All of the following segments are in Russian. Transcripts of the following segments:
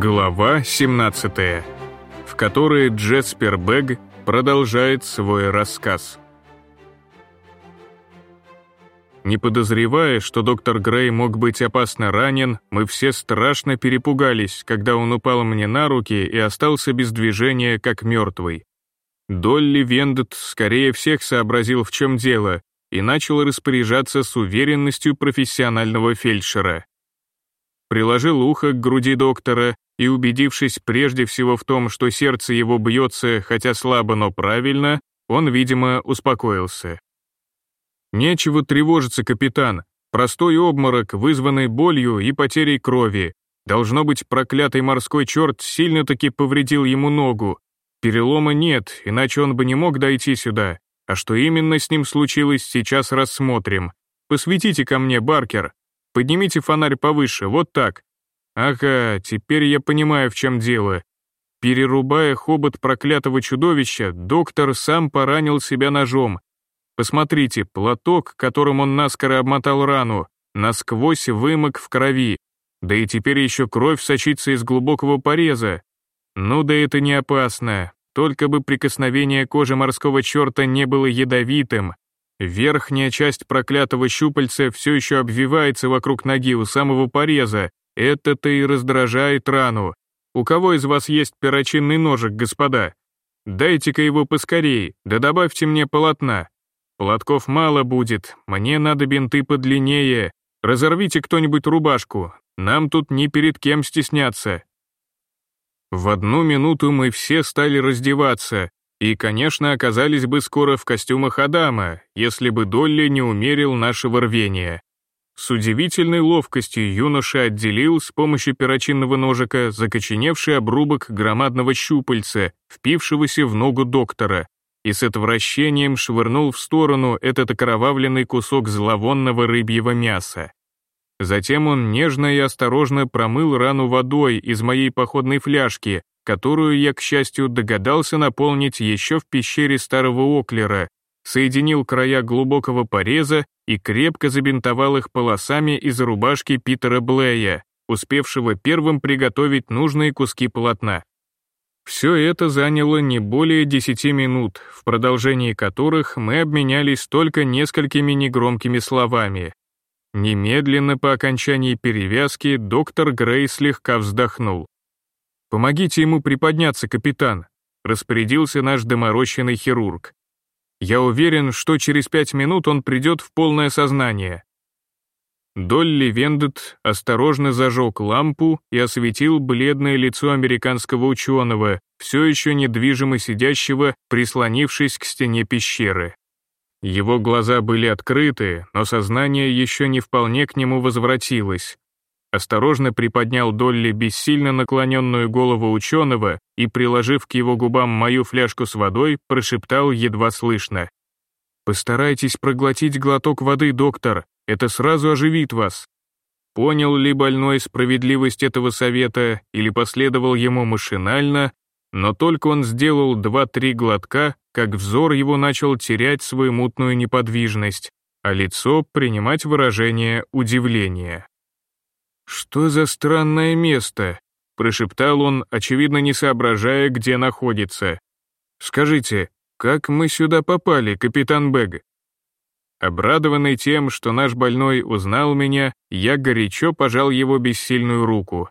Глава 17, в которой Джеспер Бэг продолжает свой рассказ. Не подозревая, что доктор Грей мог быть опасно ранен, мы все страшно перепугались, когда он упал мне на руки и остался без движения, как мертвый. Долли Вендет скорее всех сообразил, в чем дело, и начал распоряжаться с уверенностью профессионального фельдшера. Приложил ухо к груди доктора и, убедившись прежде всего в том, что сердце его бьется, хотя слабо, но правильно, он, видимо, успокоился. «Нечего тревожиться, капитан. Простой обморок, вызванный болью и потерей крови. Должно быть, проклятый морской черт сильно-таки повредил ему ногу. Перелома нет, иначе он бы не мог дойти сюда. А что именно с ним случилось, сейчас рассмотрим. Посветите ко мне, Баркер. Поднимите фонарь повыше, вот так. Ага, теперь я понимаю, в чем дело. Перерубая хобот проклятого чудовища, доктор сам поранил себя ножом. Посмотрите, платок, которым он наскоро обмотал рану, насквозь вымок в крови. Да и теперь еще кровь сочится из глубокого пореза. Ну да это не опасно, только бы прикосновение кожи морского черта не было ядовитым. Верхняя часть проклятого щупальца все еще обвивается вокруг ноги у самого пореза. Это-то и раздражает рану. У кого из вас есть перочинный ножик, господа? Дайте-ка его поскорей, да добавьте мне полотна. Платков мало будет, мне надо бинты подлиннее. Разорвите кто-нибудь рубашку, нам тут ни перед кем стесняться. В одну минуту мы все стали раздеваться, и, конечно, оказались бы скоро в костюмах Адама, если бы Долли не умерил нашего рвения. С удивительной ловкостью юноша отделил с помощью перочинного ножика закоченевший обрубок громадного щупальца, впившегося в ногу доктора, и с отвращением швырнул в сторону этот окровавленный кусок зловонного рыбьего мяса. Затем он нежно и осторожно промыл рану водой из моей походной фляжки, которую я, к счастью, догадался наполнить еще в пещере старого Оклера, соединил края глубокого пореза и крепко забинтовал их полосами из рубашки Питера Блея, успевшего первым приготовить нужные куски полотна. Все это заняло не более десяти минут, в продолжении которых мы обменялись только несколькими негромкими словами, Немедленно по окончании перевязки доктор Грей слегка вздохнул. «Помогите ему приподняться, капитан», — распорядился наш доморощенный хирург. «Я уверен, что через пять минут он придет в полное сознание». Долли Вендет осторожно зажег лампу и осветил бледное лицо американского ученого, все еще недвижимо сидящего, прислонившись к стене пещеры. Его глаза были открыты, но сознание еще не вполне к нему возвратилось. Осторожно приподнял Долли бессильно наклоненную голову ученого и, приложив к его губам мою фляжку с водой, прошептал едва слышно. «Постарайтесь проглотить глоток воды, доктор, это сразу оживит вас». Понял ли больной справедливость этого совета или последовал ему машинально, но только он сделал два-три глотка, как взор его начал терять свою мутную неподвижность, а лицо принимать выражение удивления. «Что за странное место?» — прошептал он, очевидно не соображая, где находится. «Скажите, как мы сюда попали, капитан Бэг?» Обрадованный тем, что наш больной узнал меня, я горячо пожал его бессильную руку.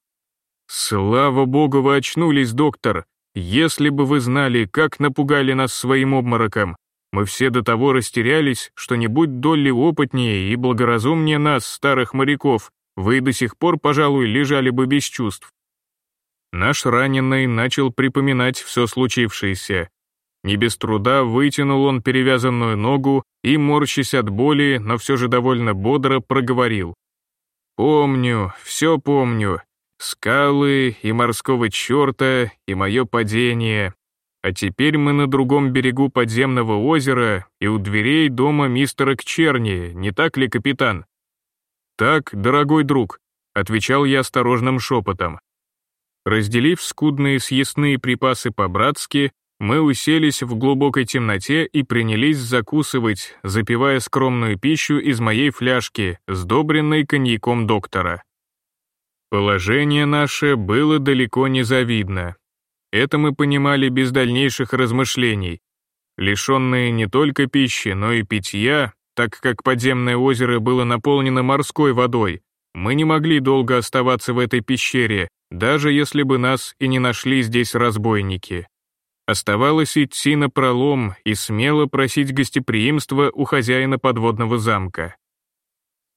«Слава богу, вы очнулись, доктор. Если бы вы знали, как напугали нас своим обмороком, мы все до того растерялись, что не будь Долли опытнее и благоразумнее нас, старых моряков, вы до сих пор, пожалуй, лежали бы без чувств. Наш раненый начал припоминать все случившееся. Не без труда вытянул он перевязанную ногу и, морщась от боли, но все же довольно бодро проговорил. «Помню, все помню. Скалы и морского черта, и мое падение. А теперь мы на другом берегу подземного озера и у дверей дома мистера Кчерни, не так ли, капитан? Так, дорогой друг, отвечал я осторожным шепотом. Разделив скудные съестные припасы по-братски, мы уселись в глубокой темноте и принялись закусывать, запивая скромную пищу из моей фляжки, сдобренной коньяком доктора. Положение наше было далеко не завидно. Это мы понимали без дальнейших размышлений. Лишенные не только пищи, но и питья, так как подземное озеро было наполнено морской водой, мы не могли долго оставаться в этой пещере, даже если бы нас и не нашли здесь разбойники. Оставалось идти на пролом и смело просить гостеприимства у хозяина подводного замка.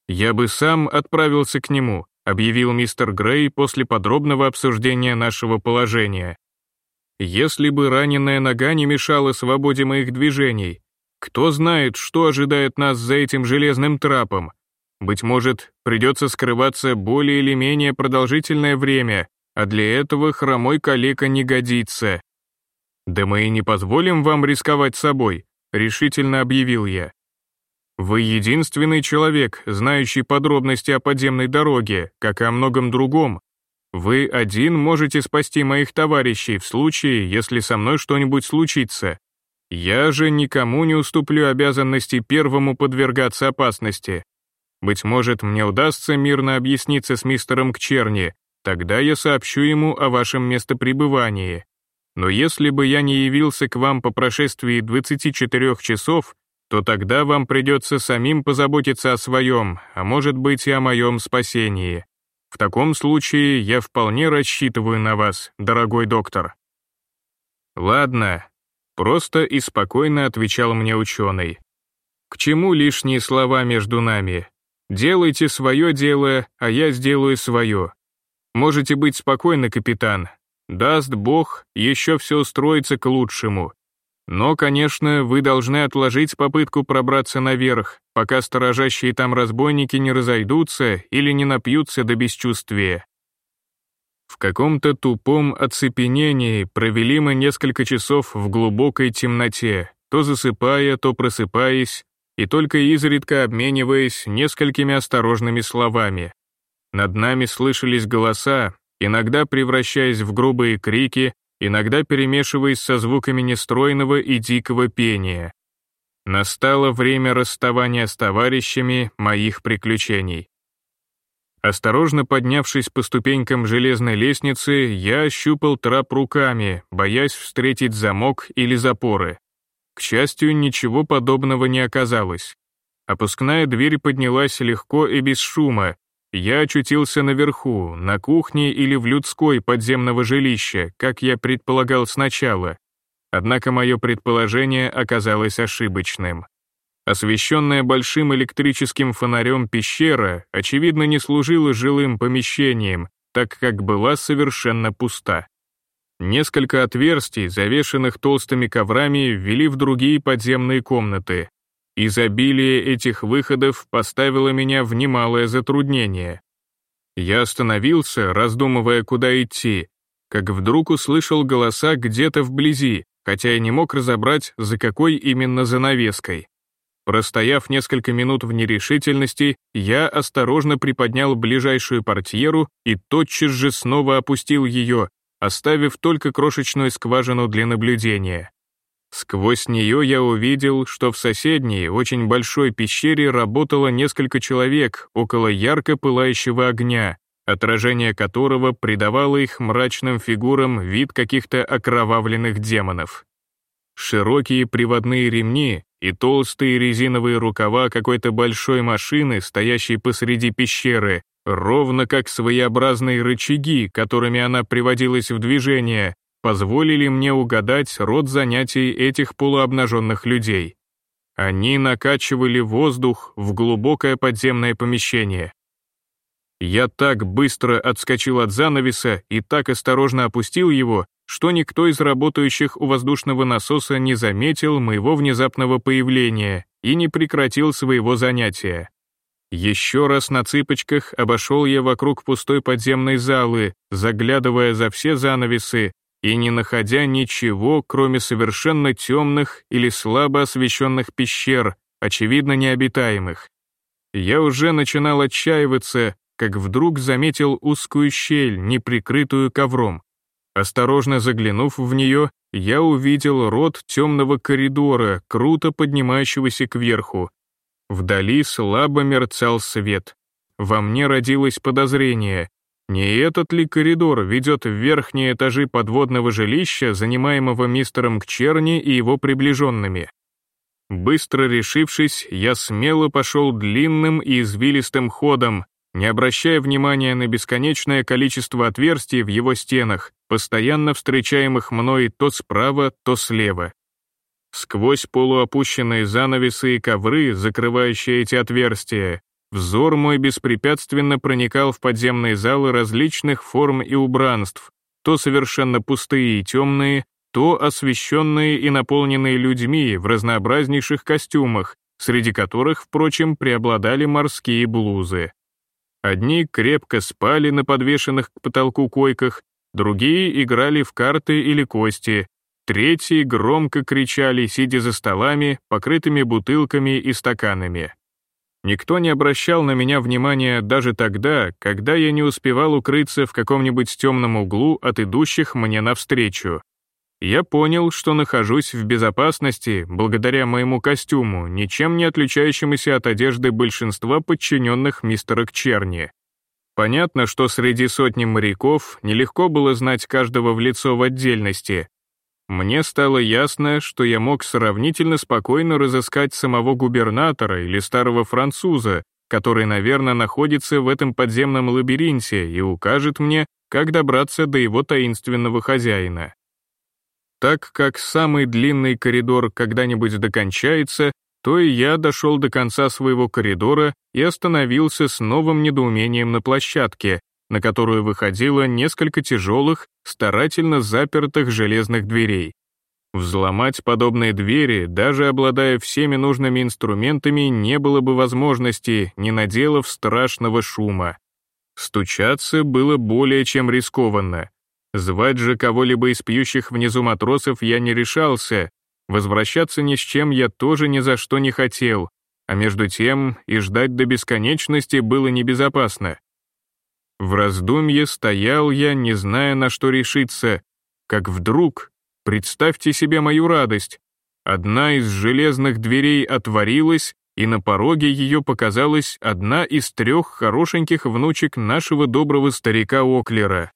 «Я бы сам отправился к нему», объявил мистер Грей после подробного обсуждения нашего положения. «Если бы раненая нога не мешала свободе моих движений, кто знает, что ожидает нас за этим железным трапом. Быть может, придется скрываться более или менее продолжительное время, а для этого хромой калека не годится. «Да мы и не позволим вам рисковать собой», — решительно объявил я. «Вы единственный человек, знающий подробности о подземной дороге, как и о многом другом. Вы один можете спасти моих товарищей в случае, если со мной что-нибудь случится. Я же никому не уступлю обязанности первому подвергаться опасности. Быть может, мне удастся мирно объясниться с мистером Кчерни, тогда я сообщу ему о вашем местопребывании. Но если бы я не явился к вам по прошествии 24 часов, то тогда вам придется самим позаботиться о своем, а может быть и о моем спасении. В таком случае я вполне рассчитываю на вас, дорогой доктор. Ладно, Просто и спокойно отвечал мне ученый. К чему лишние слова между нами? Делайте свое дело, а я сделаю свое. Можете быть спокойны, капитан. Даст Бог, еще все устроится к лучшему. Но, конечно, вы должны отложить попытку пробраться наверх, пока сторожащие там разбойники не разойдутся или не напьются до бесчувствия. Каком-то тупом оцепенении провели мы несколько часов в глубокой темноте, то засыпая, то просыпаясь, и только изредка обмениваясь несколькими осторожными словами. Над нами слышались голоса, иногда превращаясь в грубые крики, иногда перемешиваясь со звуками нестройного и дикого пения. Настало время расставания с товарищами моих приключений. Осторожно поднявшись по ступенькам железной лестницы, я ощупал трап руками, боясь встретить замок или запоры. К счастью, ничего подобного не оказалось. Опускная дверь поднялась легко и без шума. Я очутился наверху, на кухне или в людской подземного жилища, как я предполагал сначала. Однако мое предположение оказалось ошибочным. Освещенная большим электрическим фонарем пещера, очевидно, не служила жилым помещением, так как была совершенно пуста. Несколько отверстий, завешенных толстыми коврами, ввели в другие подземные комнаты. Изобилие этих выходов поставило меня в немалое затруднение. Я остановился, раздумывая, куда идти, как вдруг услышал голоса где-то вблизи, хотя и не мог разобрать, за какой именно занавеской. Простояв несколько минут в нерешительности, я осторожно приподнял ближайшую портьеру и тотчас же снова опустил ее, оставив только крошечную скважину для наблюдения. Сквозь нее я увидел, что в соседней, очень большой пещере работало несколько человек около ярко пылающего огня, отражение которого придавало их мрачным фигурам вид каких-то окровавленных демонов. Широкие приводные ремни и толстые резиновые рукава какой-то большой машины, стоящей посреди пещеры, ровно как своеобразные рычаги, которыми она приводилась в движение, позволили мне угадать род занятий этих полуобнаженных людей. Они накачивали воздух в глубокое подземное помещение. Я так быстро отскочил от занавеса и так осторожно опустил его, что никто из работающих у воздушного насоса не заметил моего внезапного появления и не прекратил своего занятия. Еще раз на цыпочках обошел я вокруг пустой подземной залы, заглядывая за все занавесы и не находя ничего, кроме совершенно темных или слабо освещенных пещер, очевидно необитаемых. Я уже начинал отчаиваться, как вдруг заметил узкую щель, не прикрытую ковром. Осторожно заглянув в нее, я увидел рот темного коридора, круто поднимающегося кверху. Вдали слабо мерцал свет. Во мне родилось подозрение. Не этот ли коридор ведет в верхние этажи подводного жилища, занимаемого мистером Кчерни и его приближенными? Быстро решившись, я смело пошел длинным и извилистым ходом, не обращая внимания на бесконечное количество отверстий в его стенах, постоянно встречаемых мной то справа, то слева. Сквозь полуопущенные занавесы и ковры, закрывающие эти отверстия, взор мой беспрепятственно проникал в подземные залы различных форм и убранств, то совершенно пустые и темные, то освещенные и наполненные людьми в разнообразнейших костюмах, среди которых, впрочем, преобладали морские блузы. Одни крепко спали на подвешенных к потолку койках, другие играли в карты или кости, третьи громко кричали, сидя за столами, покрытыми бутылками и стаканами. Никто не обращал на меня внимания даже тогда, когда я не успевал укрыться в каком-нибудь темном углу от идущих мне навстречу. Я понял, что нахожусь в безопасности благодаря моему костюму, ничем не отличающемуся от одежды большинства подчиненных мистера Кчерни. Понятно, что среди сотни моряков нелегко было знать каждого в лицо в отдельности. Мне стало ясно, что я мог сравнительно спокойно разыскать самого губернатора или старого француза, который, наверное, находится в этом подземном лабиринте и укажет мне, как добраться до его таинственного хозяина. Так как самый длинный коридор когда-нибудь докончается, то и я дошел до конца своего коридора и остановился с новым недоумением на площадке, на которую выходило несколько тяжелых, старательно запертых железных дверей. Взломать подобные двери, даже обладая всеми нужными инструментами, не было бы возможности, не наделав страшного шума. Стучаться было более чем рискованно. Звать же кого-либо из пьющих внизу матросов я не решался, возвращаться ни с чем я тоже ни за что не хотел, а между тем и ждать до бесконечности было небезопасно. В раздумье стоял я, не зная, на что решиться, как вдруг, представьте себе мою радость, одна из железных дверей отворилась, и на пороге ее показалась одна из трех хорошеньких внучек нашего доброго старика Оклера.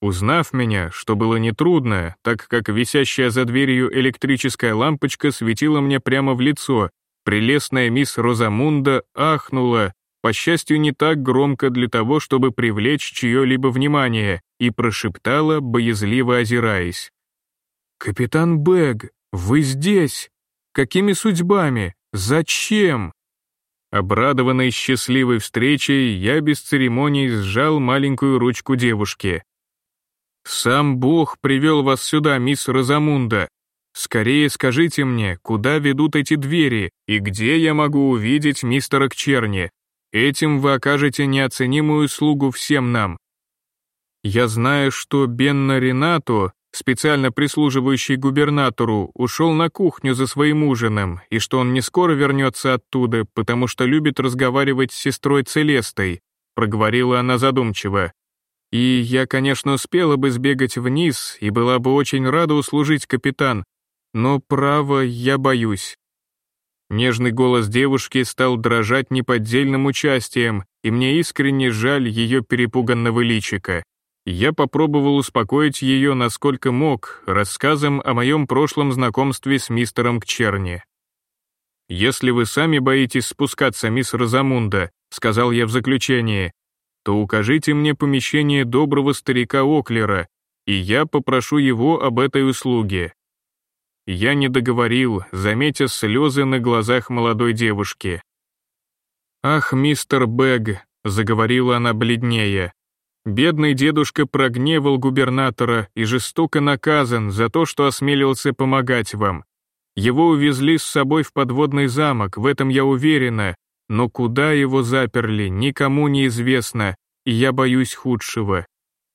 Узнав меня, что было нетрудно, так как висящая за дверью электрическая лампочка светила мне прямо в лицо, прелестная мисс Розамунда ахнула, по счастью, не так громко для того, чтобы привлечь чье-либо внимание, и прошептала, боязливо озираясь. «Капитан Бэг, вы здесь? Какими судьбами? Зачем?» Обрадованный счастливой встречей, я без церемоний сжал маленькую ручку девушки. «Сам Бог привел вас сюда, мисс Розамунда. Скорее скажите мне, куда ведут эти двери и где я могу увидеть мистера Кчерни. Этим вы окажете неоценимую услугу всем нам. Я знаю, что Бенна Ренато, специально прислуживающий губернатору, ушел на кухню за своим ужином, и что он не скоро вернется оттуда, потому что любит разговаривать с сестрой Целестой», проговорила она задумчиво. И я, конечно, успела бы сбегать вниз и была бы очень рада услужить капитан, но, право, я боюсь. Нежный голос девушки стал дрожать неподдельным участием, и мне искренне жаль ее перепуганного личика. Я попробовал успокоить ее насколько мог, рассказом о моем прошлом знакомстве с мистером Кчерни. «Если вы сами боитесь спускаться, мисс Розамунда», — сказал я в заключении, то укажите мне помещение доброго старика Оклера, и я попрошу его об этой услуге». Я не договорил, заметя слезы на глазах молодой девушки. «Ах, мистер Бэг», — заговорила она бледнее, «бедный дедушка прогневал губернатора и жестоко наказан за то, что осмелился помогать вам. Его увезли с собой в подводный замок, в этом я уверена, но куда его заперли, никому не известно, и я боюсь худшего.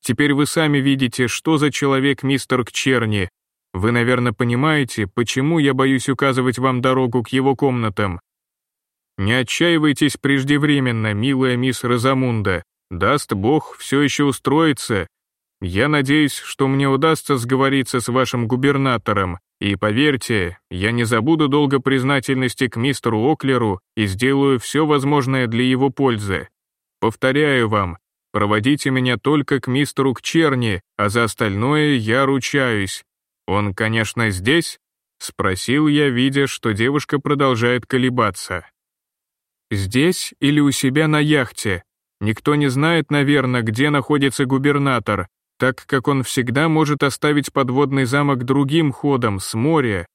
Теперь вы сами видите, что за человек мистер Кчерни. Вы, наверное, понимаете, почему я боюсь указывать вам дорогу к его комнатам. Не отчаивайтесь преждевременно, милая мисс Розамунда. Даст Бог, все еще устроится. Я надеюсь, что мне удастся сговориться с вашим губернатором, и поверьте, я не забуду долго признательности к мистеру Оклеру и сделаю все возможное для его пользы. Повторяю вам, Проводите меня только к мистеру Кчерни, а за остальное я ручаюсь. Он, конечно, здесь?» — спросил я, видя, что девушка продолжает колебаться. «Здесь или у себя на яхте? Никто не знает, наверное, где находится губернатор, так как он всегда может оставить подводный замок другим ходом, с моря.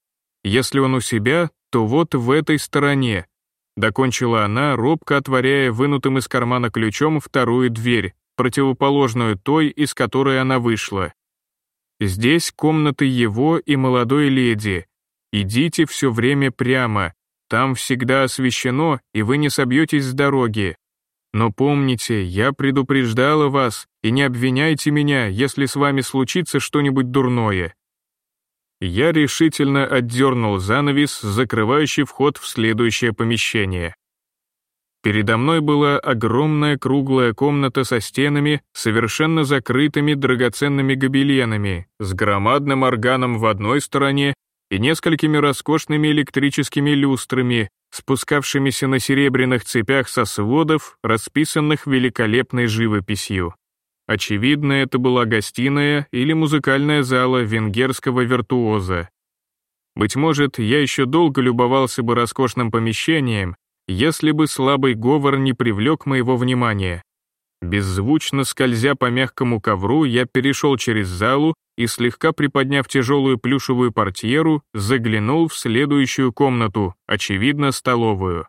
Если он у себя, то вот в этой стороне, Докончила она, робко отворяя вынутым из кармана ключом вторую дверь, противоположную той, из которой она вышла. «Здесь комнаты его и молодой леди. Идите все время прямо. Там всегда освещено, и вы не собьетесь с дороги. Но помните, я предупреждала вас, и не обвиняйте меня, если с вами случится что-нибудь дурное. Я решительно отдернул занавес, закрывающий вход в следующее помещение. Передо мной была огромная круглая комната со стенами, совершенно закрытыми драгоценными гобеленами, с громадным органом в одной стороне и несколькими роскошными электрическими люстрами, спускавшимися на серебряных цепях со сводов, расписанных великолепной живописью. Очевидно, это была гостиная или музыкальная зала венгерского виртуоза. Быть может, я еще долго любовался бы роскошным помещением, если бы слабый говор не привлек моего внимания. Беззвучно скользя по мягкому ковру, я перешел через залу и, слегка приподняв тяжелую плюшевую портьеру, заглянул в следующую комнату, очевидно, столовую.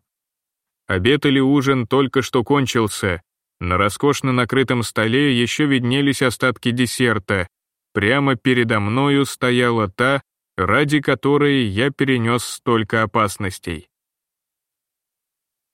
Обед или ужин только что кончился, на роскошно накрытом столе еще виднелись остатки десерта. Прямо передо мною стояла та, ради которой я перенес столько опасностей.